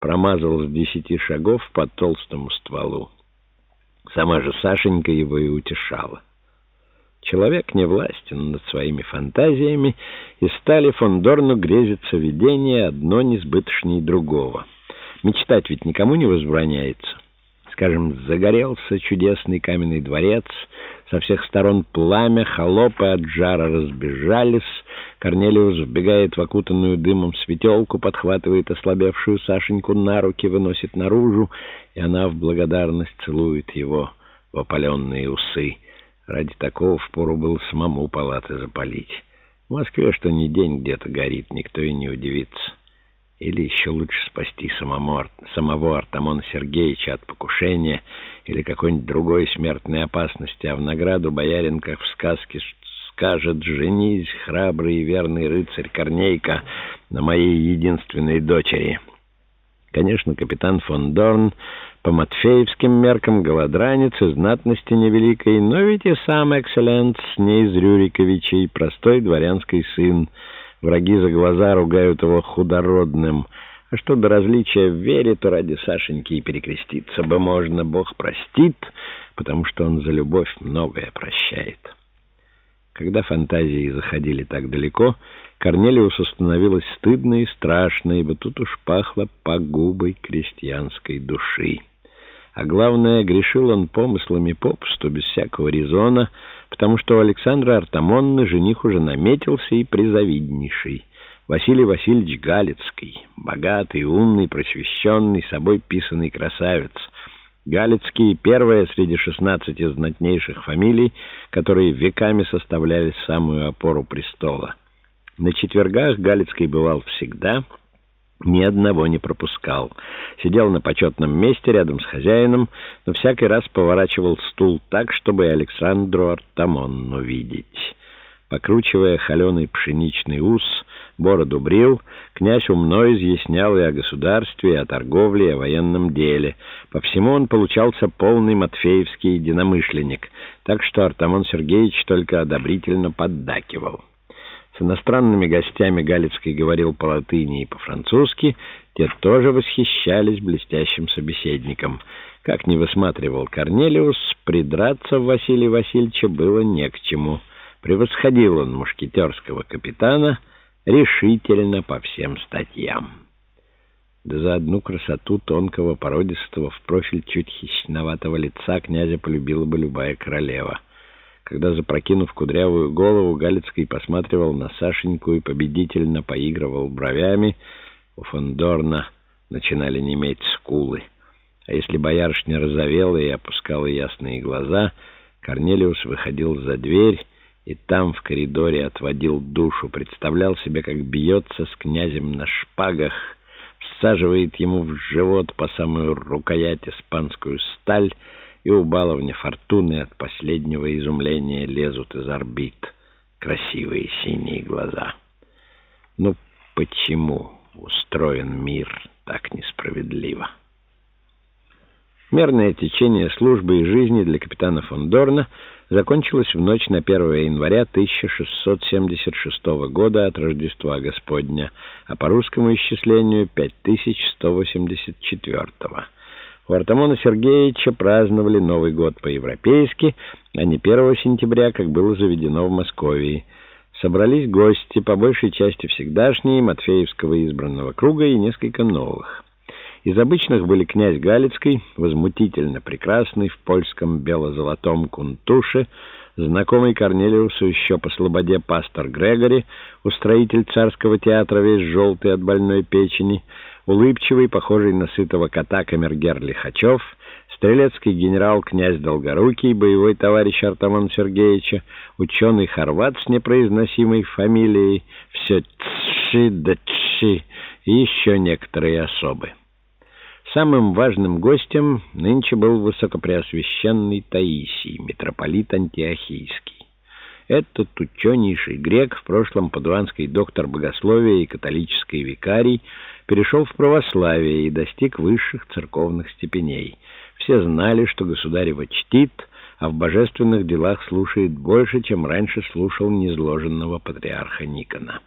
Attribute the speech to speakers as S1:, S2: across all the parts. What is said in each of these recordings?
S1: промазал с десяти шагов по толстому стволу. Сама же Сашенька его и утешала. Человек не властен над своими фантазиями, и стали фон Дорну грезится видение одно несбыточней другого. Мечтать ведь никому не возбраняется. Скажем, загорелся чудесный каменный дворец, со всех сторон пламя, холопы от жара разбежались, Корнелиус вбегает в окутанную дымом светелку, подхватывает ослабевшую Сашеньку на руки, выносит наружу, и она в благодарность целует его в опаленные усы. Ради такого впору было самому палаты запалить. В Москве что ни день где-то горит, никто и не удивится. Или еще лучше спасти самому, самого Артамона Сергеевича от покушения или какой-нибудь другой смертной опасности, а в награду боярин, как в сказке, скажет «Женись, храбрый и верный рыцарь Корнейка, на моей единственной дочери». Конечно, капитан фон Дорн по матфеевским меркам голодранец и знатности невеликой, но ведь и сам экселленс не из Рюриковичей, простой дворянский сын. Враги за глаза ругают его худородным. А что до различия в вере, то ради Сашеньки и перекреститься бы можно. Бог простит, потому что он за любовь многое прощает. Когда фантазии заходили так далеко, Корнелиусу становилось стыдно и страшно, ибо тут уж пахло погубой крестьянской души. А главное, грешил он помыслами попусту, без всякого резона, потому что у Александра Артамонны жених уже наметился и призавиднейший. Василий Васильевич Галицкий, богатый, умный, просвещенный, собой писанный красавец — Галицкие — первая среди шестнадцати знатнейших фамилий, которые веками составляли самую опору престола. На четвергах Галицкий бывал всегда, ни одного не пропускал. Сидел на почетном месте рядом с хозяином, но всякий раз поворачивал стул так, чтобы Александру Артамонну видеть. Покручивая холеный пшеничный ус, бороду брил, князь умно изъяснял и о государстве, и о торговле, и о военном деле. По всему он получался полный матфеевский единомышленник, так что Артамон Сергеевич только одобрительно поддакивал. С иностранными гостями Галицкий говорил по-латыни и по-французски, те тоже восхищались блестящим собеседником. Как не высматривал Корнелиус, придраться в Василия Васильевича было не к чему. Превосходил он мушкетерского капитана — решительно по всем статьям. Да за одну красоту тонкого, породистого, в профиль чуть хищноватого лица князя полюбила бы любая королева. Когда, запрокинув кудрявую голову, Галицкий посматривал на Сашеньку и победительно поигрывал бровями, у Фондорна начинали неметь скулы. А если боярышня розовела и опускала ясные глаза, Корнелиус выходил за дверь и там в коридоре отводил душу, представлял себе, как бьется с князем на шпагах, всаживает ему в живот по самую рукоять испанскую сталь, и у баловня фортуны от последнего изумления лезут из орбит красивые синие глаза. Ну почему устроен мир так несправедливо? Мерное течение службы и жизни для капитана фон Дорна закончилось в ночь на 1 января 1676 года от Рождества Господня, а по русскому исчислению 5184 У Артамона Сергеевича праздновали Новый год по-европейски, а не 1 сентября, как было заведено в Москве. Собрались гости, по большей части всегдашние, Матфеевского избранного круга и несколько новых. Из обычных были князь Галицкий, возмутительно прекрасный, в польском бело-золотом кунтуше, знакомый Корнелиусу еще по слободе пастор Грегори, устроитель царского театра, весь желтый от больной печени, улыбчивый, похожий на сытого кота камергер Лихачев, стрелецкий генерал князь Долгорукий, боевой товарищ Артамона Сергеевича, ученый хорват с непроизносимой фамилией, все тши да тши и еще некоторые особы. Самым важным гостем нынче был высокопреосвященный Таисий, митрополит Антиохийский. Этот ученейший грек, в прошлом падуанский доктор богословия и католический викарий, перешел в православие и достиг высших церковных степеней. Все знали, что государь его чтит, а в божественных делах слушает больше, чем раньше слушал незложенного патриарха Никона.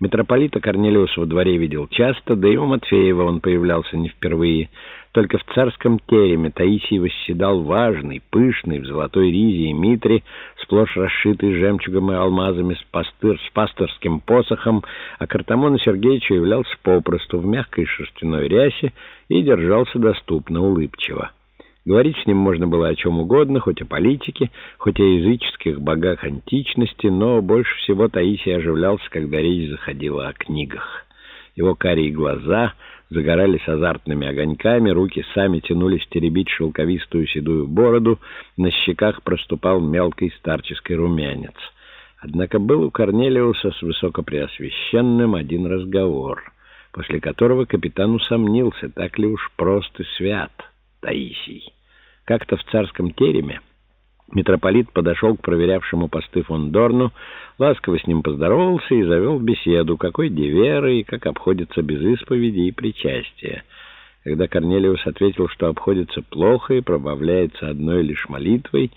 S1: Митрополита Корнелиуса во дворе видел часто, да и у Матфеева он появлялся не впервые. Только в царском тереме Таисий восседал важный, пышный, в золотой ризе и митре, сплошь расшитый жемчугом и алмазами, с, пастыр, с пасторским посохом, а Картамона Сергеевича являлся попросту в мягкой шерстяной рясе и держался доступно, улыбчиво. Говорить с ним можно было о чем угодно, хоть о политике, хоть о языческих богах античности, но больше всего Таисий оживлялся, когда речь заходила о книгах. Его карие глаза загорались азартными огоньками, руки сами тянулись теребить шелковистую седую бороду, на щеках проступал мелкий старческий румянец. Однако был у Корнелиуса с Высокопреосвященным один разговор, после которого капитан усомнился, так ли уж прост и свят Таисий. Как-то в царском тереме митрополит подошел к проверявшему посты фон Дорну, ласково с ним поздоровался и завел беседу, какой деверы и как обходится без исповеди и причастия. Когда Корнелиус ответил, что обходится плохо и пробавляется одной лишь молитвой,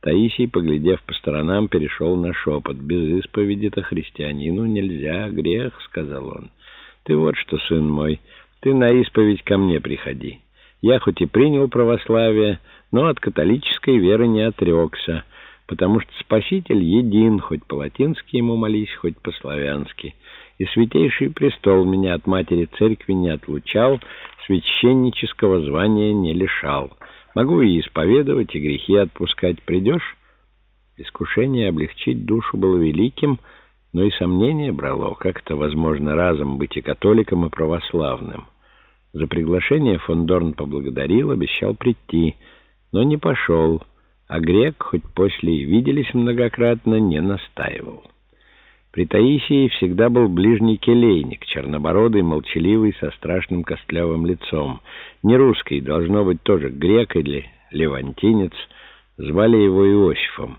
S1: Таисий, поглядев по сторонам, перешел на шепот. «Без исповеди-то христианину нельзя, грех», — сказал он. «Ты вот что, сын мой, ты на исповедь ко мне приходи». Я хоть и принял православие, но от католической веры не отрекся, потому что Спаситель един, хоть по-латински ему молись, хоть по-славянски. И Святейший Престол меня от Матери Церкви не отлучал, священнического звания не лишал. Могу и исповедовать, и грехи отпускать. Придешь? Искушение облегчить душу было великим, но и сомнение брало, как это возможно разом быть и католиком, и православным. За приглашение фон Дорн поблагодарил, обещал прийти, но не пошел, а грек, хоть после и виделись многократно, не настаивал. При Таисии всегда был ближний келейник, чернобородый, молчаливый, со страшным костлявым лицом. Не русский, должно быть тоже грек или левантинец. Звали его Иосифом.